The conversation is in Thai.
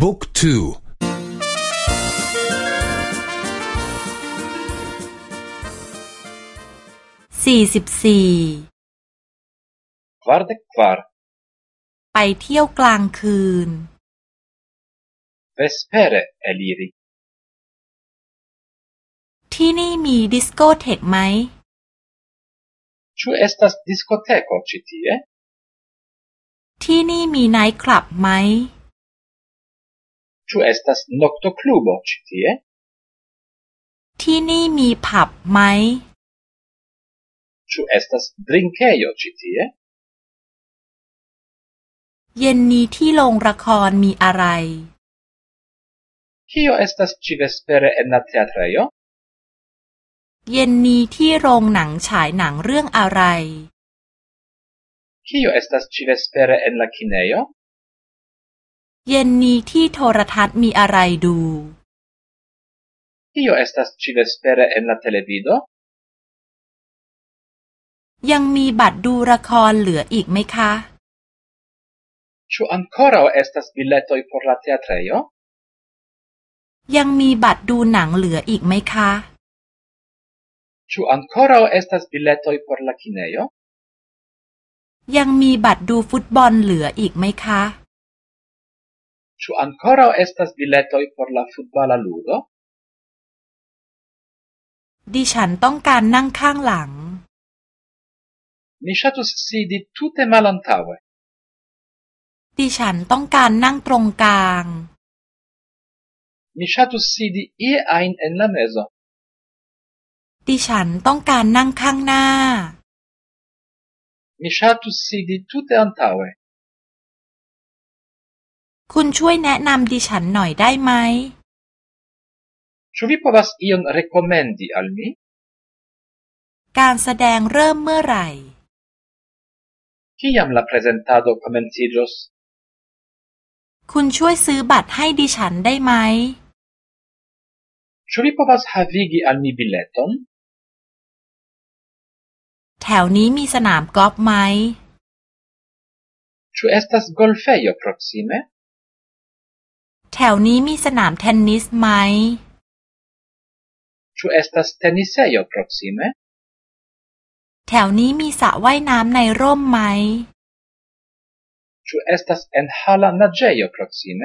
บุ๊กทูสี่สิบสี่ควาร์เดควาร์ไปเที่ยวกลางคืน เวสเปเรเอลีริ ที่นี่มีดิสโกเทกไหมชูเอสตัสดิสโกเทโอชิตีเอที่นี่มีไนท์คลับไหมช ĉu estas n ก k t o k l u b o ĉi tie? ที่นี่มีผับไหมชูเอสตัสดริงเกย์ยชิตีเย็นนี้ที่โรงละครมีอะไรคิโอเอสตัสชิเวสเปเรอนาเทีอตรยเย็นนี้ที่โรงหนังฉายหนังเรื่องอะไรคิโอเอสตัสชิเวสเปเรอนาคินเนโยเย็นนี้ที่โทรทัศน์มีอะไรดู Kio estas ĉivespere en la televido? ยังมีบัตรดูละครเหลืออีกไหมคะ Ĉu ankoraŭ estas biletoj por la teatrejo? ยังมีบัตรดูหนังเหลืออีกไหมคะ Ĉu ankoraŭ estas biletoj por la kinejo? ยังมีบัตรดูฟุตบอลเหลืออีกไหมคะ ĉu ancora estas biletoj por la futbala ludo? Di ĉan tong kan nang kang lang. Mi ŝatus sidi tute malantave. Di ĉan tong kan nang trong kang. Mi ŝatus sidi ie ajn en la mezo. Di ĉan tong kan nang kang na. Mi ŝatus sidi tute antave. คุณช่วยแนะนำดิฉันหน่อยได้ไหมชูวิปวัสอิยงเรคคอมเมนดีอัลมี การแสดงเริ่มเมื่อไหร่ที่ยามลาเพรเซนตาโดคอมเมนซิโดสคุณช่วยซื้อบัตรให้ดิฉันได้ไหมชูวิปวัสฮาวิกิอัลมีบิลเลตอนแถวนี้มีสนามกอล์ฟไหมชูเอสตัสกอลเฟยอโปรซิเมแถวนี้มีสนามเทนนิสไหม ชูเอสตาสเทนนิสเซโยโปรซไหมแถวนี้มีสระว่ายน้ำในร่มไหม ชูเอสตาสเอนฮาลานาเจโยโปรซไหม